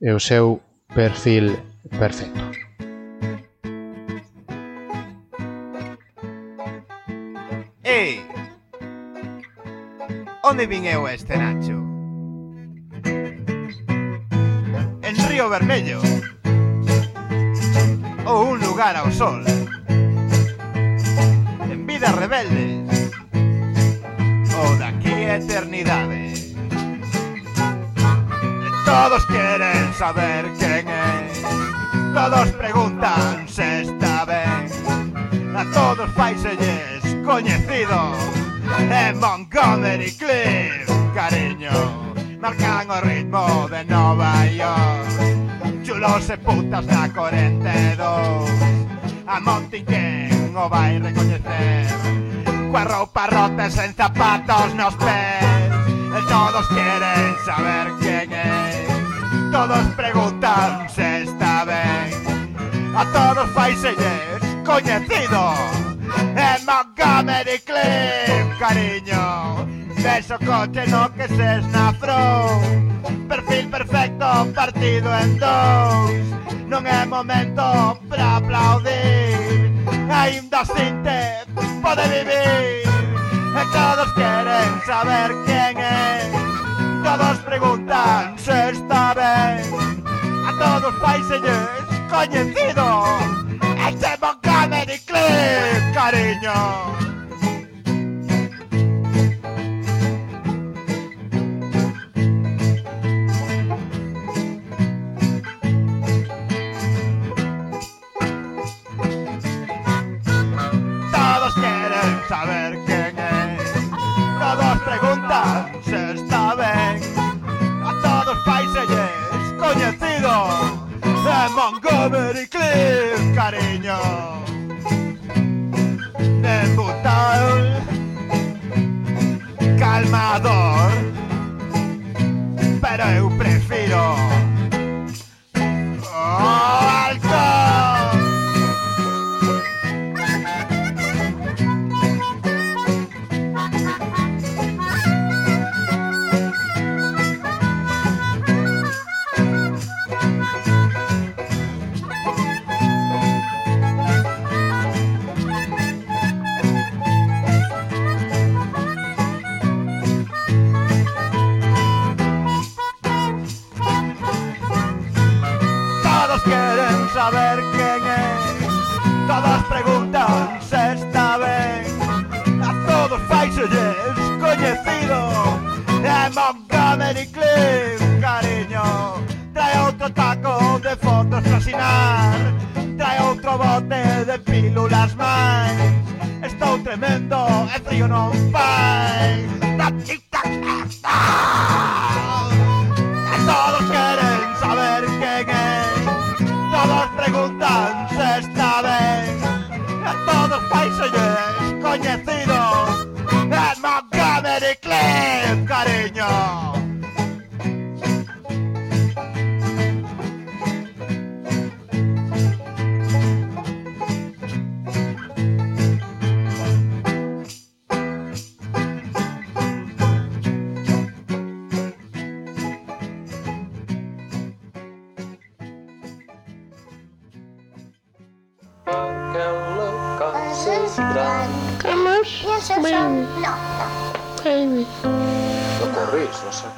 e o seu perfil perfecto. Ei! Onde vin eu este Nacho? En Río Vermello Ou un lugar ao sol En vidas rebeldes Ou daqui a eternidade Todos quieren saber quién es. Todos preguntan se está ben A todos faiselles coñecido En Montgomery Cliff, cariño Marcan o ritmo de Nova York. Chulos e putas na 42 A Monti quen o vai recoñecer Coa roupa rota e sen zapatos nos pés E todos queren saber quen é todos preguntan se está ben A todos faiselles coñecido. En Montgomery Cliff, cariño. Beso coche no? Que se esnafrou Perfil perfecto partido en dous Non é momento para aplaudir. Ainda sin te pode vivir. E todos queren saber quen los países conocidos. Este es Montgomery Clip, cariño. Todos quieren saber que radar. saber quen es Todas preguntan se está ben A todos faiselles coñecido E Montgomery Cliff, cariño. Trae outro taco de fotos para asinar Trae outro bote de pílulas máis Estou tremendo e frío non fai señores, conocidos en Montgomery Cliff, cariño. Gran. Cames. I el seu Vent. nom. No. Amy. No corris, no sé